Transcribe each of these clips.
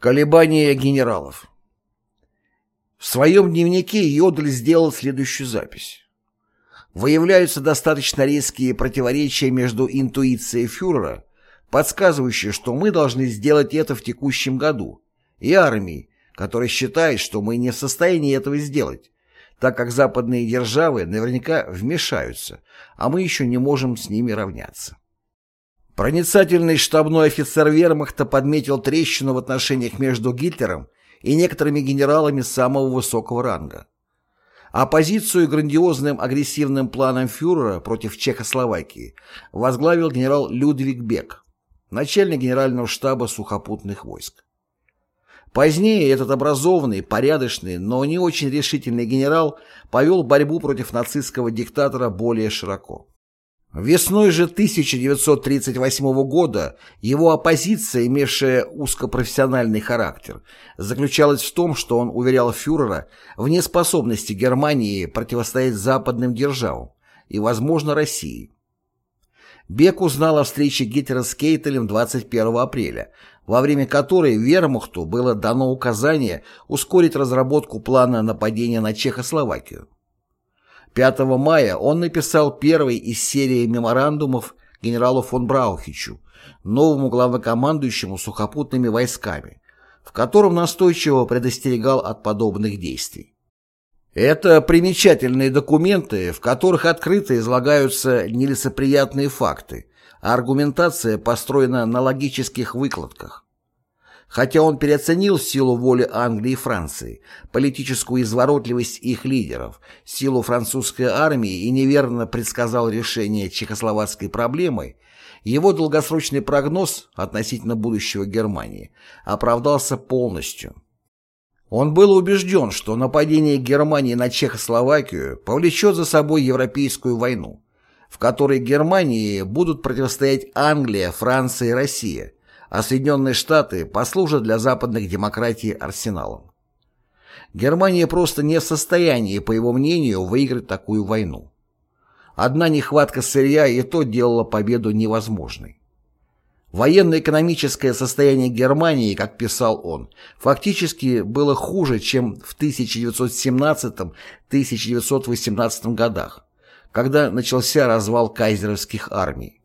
Колебания генералов В своем дневнике Йодль сделал следующую запись. Выявляются достаточно резкие противоречия между интуицией фюрера, подсказывающей, что мы должны сделать это в текущем году, и армией, которая считает, что мы не в состоянии этого сделать, так как западные державы наверняка вмешаются, а мы еще не можем с ними равняться. Проницательный штабной офицер вермахта подметил трещину в отношениях между Гитлером и некоторыми генералами самого высокого ранга. Оппозицию грандиозным агрессивным планом фюрера против Чехословакии возглавил генерал Людвиг Бек, начальник генерального штаба сухопутных войск. Позднее этот образованный, порядочный, но не очень решительный генерал повел борьбу против нацистского диктатора более широко. Весной же 1938 года его оппозиция, имевшая узкопрофессиональный характер, заключалась в том, что он уверял фюрера в неспособности Германии противостоять западным державам и, возможно, России. Бек узнал о встрече Гитлера с Кейтелем 21 апреля, во время которой Вермахту было дано указание ускорить разработку плана нападения на Чехословакию. 5 мая он написал первый из серии меморандумов генералу фон Браухичу, новому главнокомандующему сухопутными войсками, в котором настойчиво предостерегал от подобных действий. Это примечательные документы, в которых открыто излагаются нелицеприятные факты, а аргументация построена на логических выкладках. Хотя он переоценил силу воли Англии и Франции, политическую изворотливость их лидеров, силу французской армии и неверно предсказал решение чехословацкой проблемы, его долгосрочный прогноз относительно будущего Германии оправдался полностью. Он был убежден, что нападение Германии на Чехословакию повлечет за собой Европейскую войну, в которой Германии будут противостоять Англия, Франция и Россия – а Соединенные Штаты послужат для западных демократий арсеналом. Германия просто не в состоянии, по его мнению, выиграть такую войну. Одна нехватка сырья и то делала победу невозможной. Военно-экономическое состояние Германии, как писал он, фактически было хуже, чем в 1917-1918 годах, когда начался развал кайзеровских армий.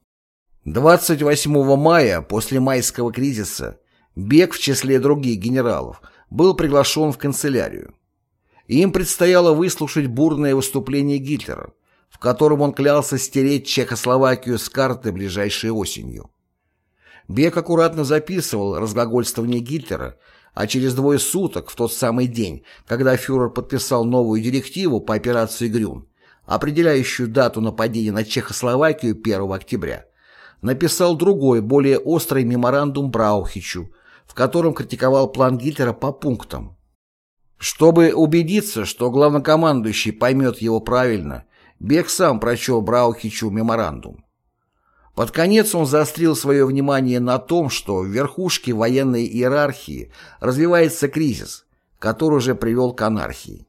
28 мая, после майского кризиса, Бек в числе других генералов был приглашен в канцелярию. Им предстояло выслушать бурное выступление Гитлера, в котором он клялся стереть Чехословакию с карты ближайшей осенью. Бек аккуратно записывал разглагольствование Гитлера, а через двое суток, в тот самый день, когда фюрер подписал новую директиву по операции «Грюн», определяющую дату нападения на Чехословакию 1 октября, написал другой, более острый меморандум Браухичу, в котором критиковал план Гитлера по пунктам. Чтобы убедиться, что главнокомандующий поймет его правильно, Бек сам прочел Браухичу меморандум. Под конец он заострил свое внимание на том, что в верхушке военной иерархии развивается кризис, который уже привел к анархии.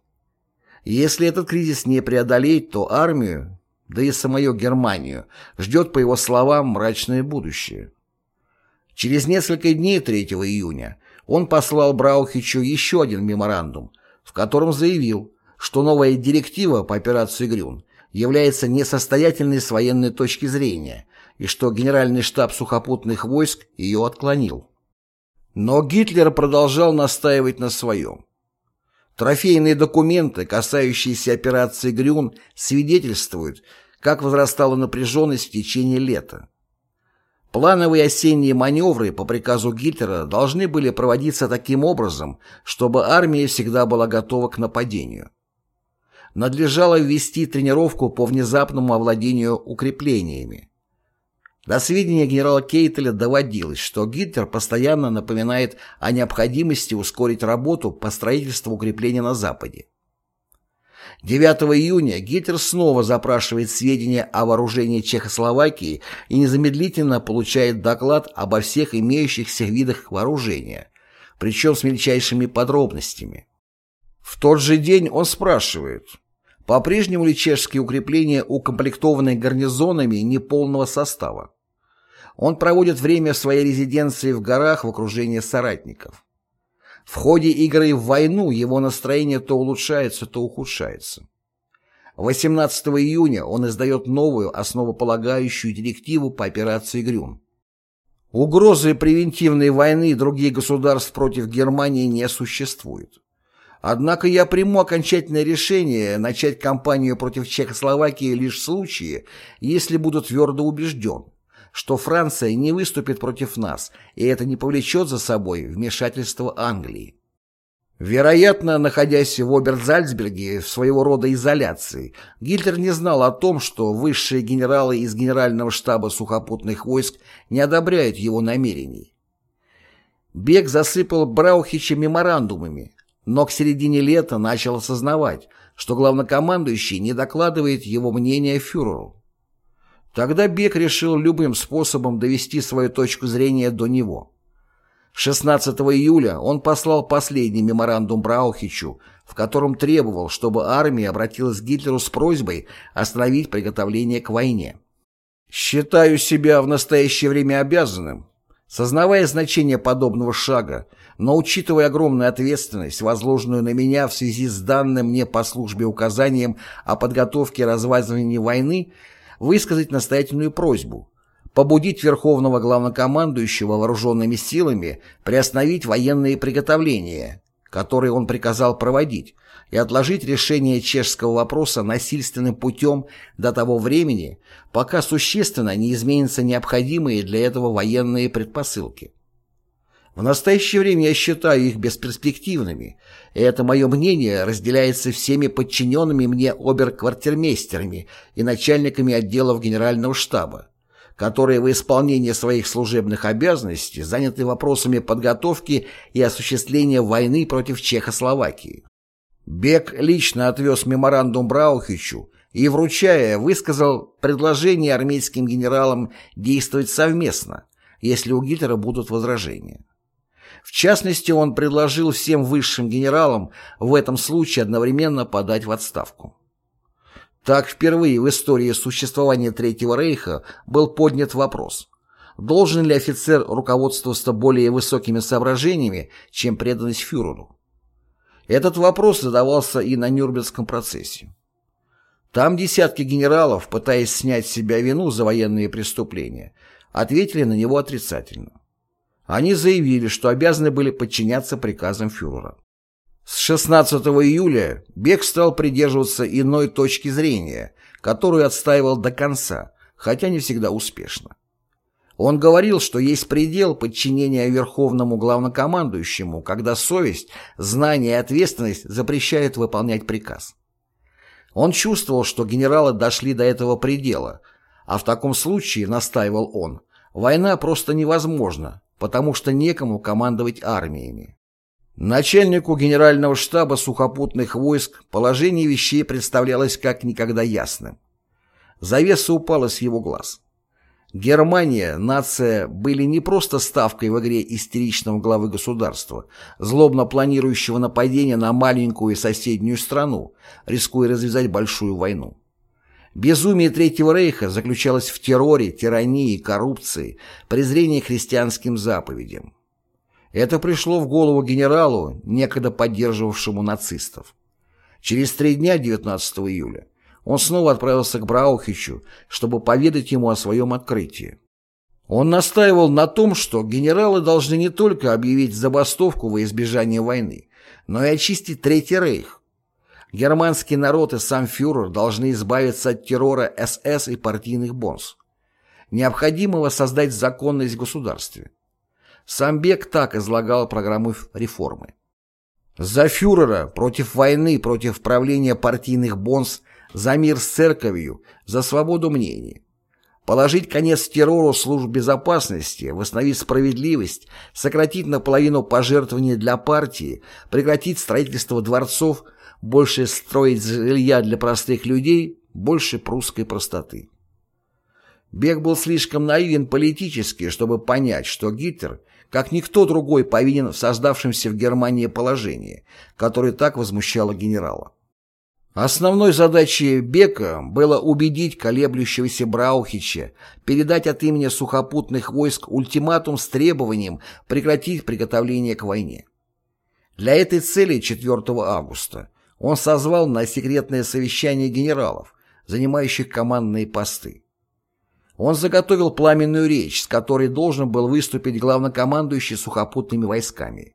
Если этот кризис не преодолеть, то армию, да и самую Германию, ждет, по его словам, мрачное будущее. Через несколько дней 3 июня он послал Браухичу еще один меморандум, в котором заявил, что новая директива по операции «Грюн» является несостоятельной с военной точки зрения и что Генеральный штаб сухопутных войск ее отклонил. Но Гитлер продолжал настаивать на своем. Трофейные документы, касающиеся операции «Грюн», свидетельствуют, как возрастала напряженность в течение лета. Плановые осенние маневры по приказу Гитлера должны были проводиться таким образом, чтобы армия всегда была готова к нападению. Надлежало ввести тренировку по внезапному овладению укреплениями. До сведения генерала Кейтеля доводилось, что Гитлер постоянно напоминает о необходимости ускорить работу по строительству укрепления на Западе. 9 июня Гитлер снова запрашивает сведения о вооружении Чехословакии и незамедлительно получает доклад обо всех имеющихся видах вооружения, причем с мельчайшими подробностями. В тот же день он спрашивает, по-прежнему ли чешские укрепления укомплектованы гарнизонами неполного состава. Он проводит время в своей резиденции в горах в окружении соратников. В ходе игры в войну его настроение то улучшается, то ухудшается. 18 июня он издает новую основополагающую директиву по операции «Грюм». Угрозы превентивной войны других государств против Германии не существует. Однако я приму окончательное решение начать кампанию против Чехословакии лишь в случае, если буду твердо убежден, что Франция не выступит против нас, и это не повлечет за собой вмешательство Англии. Вероятно, находясь в Оберзальцберге в своего рода изоляции, Гитлер не знал о том, что высшие генералы из Генерального штаба сухопутных войск не одобряют его намерений. Бек засыпал Браухича меморандумами, но к середине лета начал осознавать, что главнокомандующий не докладывает его мнение фюреру. Тогда Бек решил любым способом довести свою точку зрения до него. 16 июля он послал последний меморандум Браухичу, в котором требовал, чтобы армия обратилась к Гитлеру с просьбой остановить приготовление к войне. «Считаю себя в настоящее время обязанным, сознавая значение подобного шага, но учитывая огромную ответственность, возложенную на меня в связи с данным мне по службе указанием о подготовке и развязывании войны, высказать настоятельную просьбу побудить Верховного Главнокомандующего вооруженными силами приостановить военные приготовления, которые он приказал проводить, и отложить решение чешского вопроса насильственным путем до того времени, пока существенно не изменятся необходимые для этого военные предпосылки. В настоящее время я считаю их бесперспективными, и это мое мнение разделяется всеми подчиненными мне оберквартирмейстерами и начальниками отделов Генерального штаба, которые в исполнении своих служебных обязанностей заняты вопросами подготовки и осуществления войны против Чехословакии. Бек лично отвез меморандум Браухичу и, вручая, высказал предложение армейским генералам действовать совместно, если у Гитлера будут возражения. В частности, он предложил всем высшим генералам в этом случае одновременно подать в отставку. Так впервые в истории существования Третьего Рейха был поднят вопрос, должен ли офицер руководствоваться более высокими соображениями, чем преданность фюреру. Этот вопрос задавался и на Нюрнбергском процессе. Там десятки генералов, пытаясь снять с себя вину за военные преступления, ответили на него отрицательно. Они заявили, что обязаны были подчиняться приказам фюрера. С 16 июля Бек стал придерживаться иной точки зрения, которую отстаивал до конца, хотя не всегда успешно. Он говорил, что есть предел подчинения верховному главнокомандующему, когда совесть, знание и ответственность запрещают выполнять приказ. Он чувствовал, что генералы дошли до этого предела, а в таком случае, настаивал он, война просто невозможна, потому что некому командовать армиями. Начальнику генерального штаба сухопутных войск положение вещей представлялось как никогда ясным. Завеса упала с его глаз. Германия, нация были не просто ставкой в игре истеричного главы государства, злобно планирующего нападение на маленькую соседнюю страну, рискуя развязать большую войну. Безумие Третьего Рейха заключалось в терроре, тирании, коррупции, презрении христианским заповедям. Это пришло в голову генералу, некогда поддерживавшему нацистов. Через три дня, 19 июля, он снова отправился к Браухичу, чтобы поведать ему о своем открытии. Он настаивал на том, что генералы должны не только объявить забастовку во избежание войны, но и очистить Третий Рейх, Германский народ и сам фюрер должны избавиться от террора СС и партийных бонс. Необходимо создать законность в государстве. Сам Бек так излагал программу реформы. За фюрера, против войны, против правления партийных бонс, за мир с церковью, за свободу мнений. Положить конец террору служб безопасности, восстановить справедливость, сократить наполовину пожертвования для партии, прекратить строительство дворцов – больше строить жилья для простых людей, больше прусской простоты. Бег был слишком наивен политически, чтобы понять, что Гитлер, как никто другой, повинен в создавшемся в Германии положении, которое так возмущало генерала. Основной задачей Бека было убедить колеблющегося Браухича передать от имени сухопутных войск ультиматум с требованием прекратить приготовление к войне. Для этой цели 4 августа он созвал на секретное совещание генералов, занимающих командные посты. Он заготовил пламенную речь, с которой должен был выступить главнокомандующий сухопутными войсками.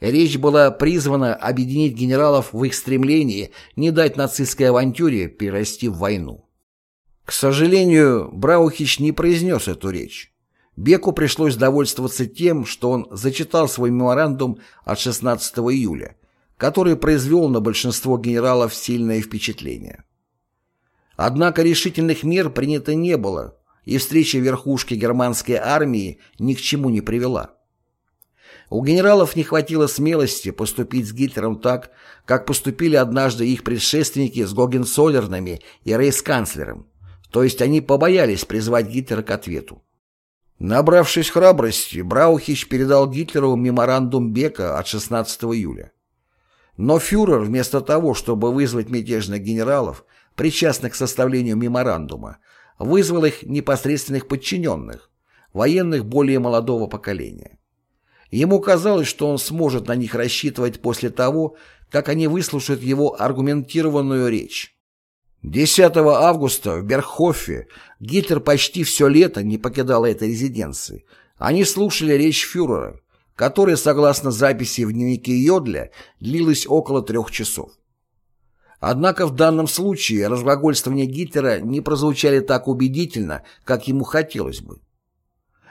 Речь была призвана объединить генералов в их стремлении не дать нацистской авантюре перерасти в войну. К сожалению, Браухич не произнес эту речь. Беку пришлось довольствоваться тем, что он зачитал свой меморандум от 16 июля, который произвел на большинство генералов сильное впечатление. Однако решительных мер принято не было, и встреча верхушки германской армии ни к чему не привела. У генералов не хватило смелости поступить с Гитлером так, как поступили однажды их предшественники с Гогенцоллернами и рейхсканцлером, то есть они побоялись призвать Гитлера к ответу. Набравшись храбрости, Браухич передал Гитлеру меморандум Бека от 16 июля. Но фюрер, вместо того, чтобы вызвать мятежных генералов, причастных к составлению меморандума, вызвал их непосредственных подчиненных, военных более молодого поколения. Ему казалось, что он сможет на них рассчитывать после того, как они выслушают его аргументированную речь. 10 августа в Берхофе Гитлер почти все лето не покидал этой резиденции. Они слушали речь фюрера, которая, согласно записи в дневнике Йодля, длилась около трех часов. Однако в данном случае разглагольствования Гитлера не прозвучали так убедительно, как ему хотелось бы.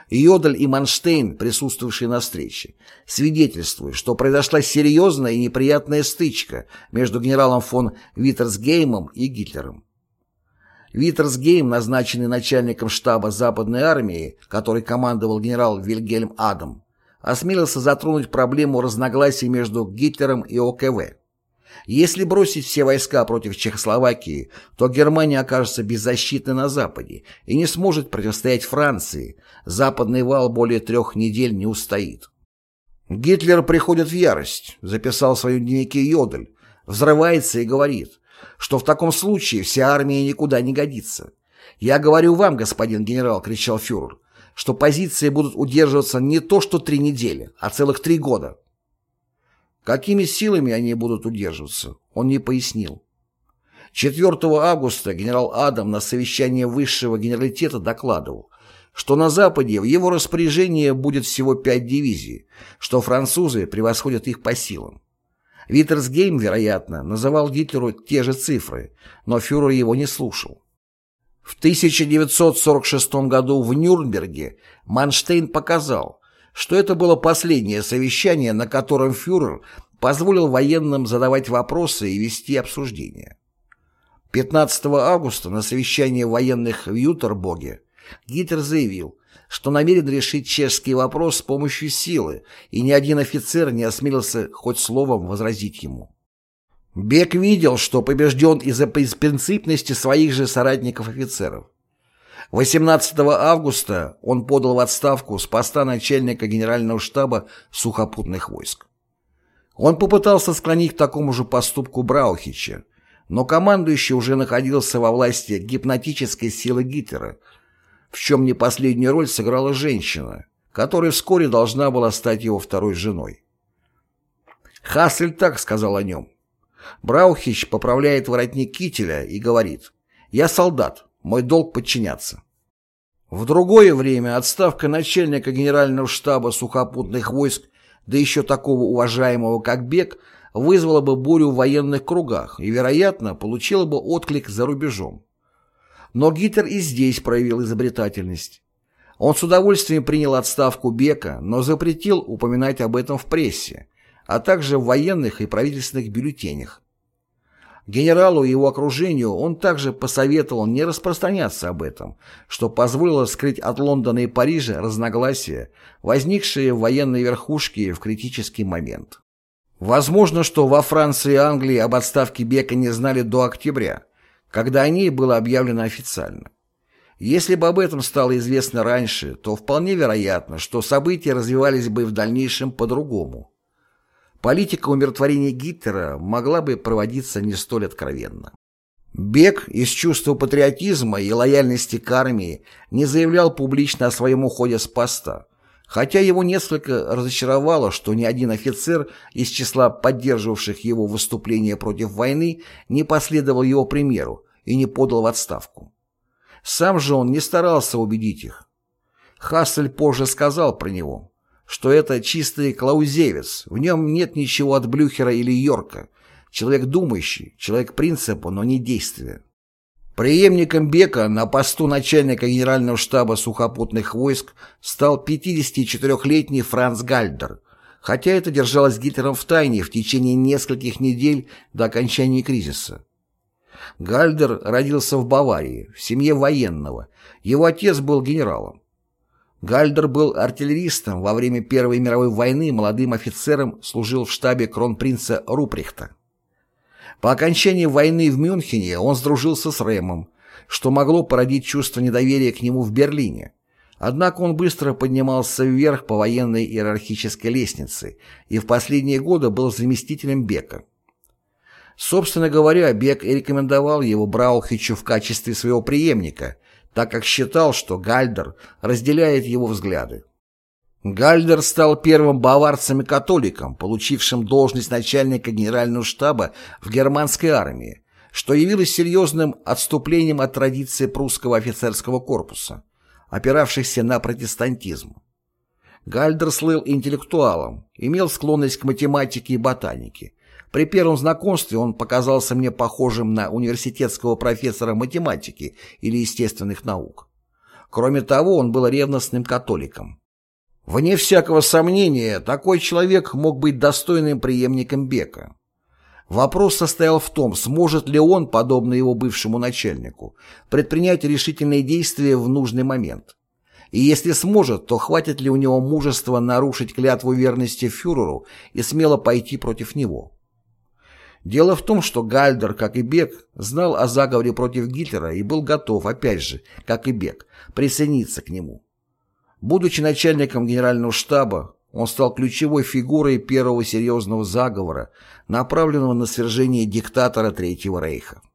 Йодль и Манштейн, присутствовавшие на встрече, свидетельствуют, что произошла серьезная и неприятная стычка между генералом фон Виттерсгеймом и Гитлером. Виттерсгейм, назначенный начальником штаба Западной армии, которой командовал генерал Вильгельм Адам, осмелился затронуть проблему разногласий между Гитлером и ОКВ. Если бросить все войска против Чехословакии, то Германия окажется беззащитной на Западе и не сможет противостоять Франции. Западный вал более трех недель не устоит. Гитлер приходит в ярость, записал в своем дневнике Йодель, взрывается и говорит, что в таком случае вся армия никуда не годится. «Я говорю вам, господин генерал», — кричал фюрер, что позиции будут удерживаться не то что три недели, а целых три года. Какими силами они будут удерживаться, он не пояснил. 4 августа генерал Адам на совещании высшего генералитета докладывал, что на Западе в его распоряжении будет всего пять дивизий, что французы превосходят их по силам. Виттерсгейм, вероятно, называл Гитлеру те же цифры, но фюрер его не слушал. В 1946 году в Нюрнберге Манштейн показал, что это было последнее совещание, на котором фюрер позволил военным задавать вопросы и вести обсуждения. 15 августа на совещании военных в Ютербоге Гитлер заявил, что намерен решить чешский вопрос с помощью силы, и ни один офицер не осмелился хоть словом возразить ему. Бек видел, что побежден из-за беспринципности своих же соратников-офицеров. 18 августа он подал в отставку с поста начальника генерального штаба сухопутных войск. Он попытался склонить к такому же поступку Браухича, но командующий уже находился во власти гипнотической силы Гитлера, в чем не последнюю роль сыграла женщина, которая вскоре должна была стать его второй женой. Хассель так сказал о нем. Браухич поправляет воротник кителя и говорит «Я солдат, мой долг подчиняться. В другое время отставка начальника генерального штаба сухопутных войск, да еще такого уважаемого, как Бек, вызвала бы бурю в военных кругах и, вероятно, получила бы отклик за рубежом. Но Гитлер и здесь проявил изобретательность. Он с удовольствием принял отставку Бека, но запретил упоминать об этом в прессе, а также в военных и правительственных бюллетенях. Генералу и его окружению он также посоветовал не распространяться об этом, что позволило скрыть от Лондона и Парижа разногласия, возникшие в военной верхушке в критический момент. Возможно, что во Франции и Англии об отставке Бека не знали до октября, когда о ней было объявлено официально. Если бы об этом стало известно раньше, то вполне вероятно, что события развивались бы в дальнейшем по-другому. Политика умиротворения Гитлера могла бы проводиться не столь откровенно. Бек из чувства патриотизма и лояльности к армии не заявлял публично о своем уходе с поста, хотя его несколько разочаровало, что ни один офицер из числа поддерживавших его выступление против войны не последовал его примеру и не подал в отставку. Сам же он не старался убедить их. Хассель позже сказал про него, что это чистый клаузевец, в нем нет ничего от Блюхера или Йорка, человек думающий, человек принципа, но не действия. Преемником Бека на посту начальника генерального штаба сухопутных войск стал 54-летний Франц Гальдер, хотя это держалось Гитлером в тайне в течение нескольких недель до окончания кризиса. Гальдер родился в Баварии, в семье военного. Его отец был генералом. Гальдер был артиллеристом во время Первой мировой войны, молодым офицером служил в штабе кронпринца Руприхта. По окончании войны в Мюнхене он сдружился с Рэмом, что могло породить чувство недоверия к нему в Берлине. Однако он быстро поднимался вверх по военной иерархической лестнице и в последние годы был заместителем Бека. Собственно говоря, Бек и рекомендовал его Браухичу в качестве своего преемника, так как считал, что Гальдер разделяет его взгляды. Гальдер стал первым баварцем и католиком, получившим должность начальника генерального штаба в германской армии, что явилось серьезным отступлением от традиции прусского офицерского корпуса, опиравшихся на протестантизм. Гальдер слыл интеллектуалом, имел склонность к математике и ботанике. При первом знакомстве он показался мне похожим на университетского профессора математики или естественных наук. Кроме того, он был ревностным католиком. Вне всякого сомнения, такой человек мог быть достойным преемником Бека. Вопрос состоял в том, сможет ли он, подобно его бывшему начальнику, предпринять решительные действия в нужный момент. И если сможет, то хватит ли у него мужества нарушить клятву верности фюреру и смело пойти против него. Дело в том, что Гальдер, как и Бек, знал о заговоре против Гитлера и был готов, опять же, как и Бек, присоединиться к нему. Будучи начальником генерального штаба, он стал ключевой фигурой первого серьезного заговора, направленного на свержение диктатора Третьего Рейха.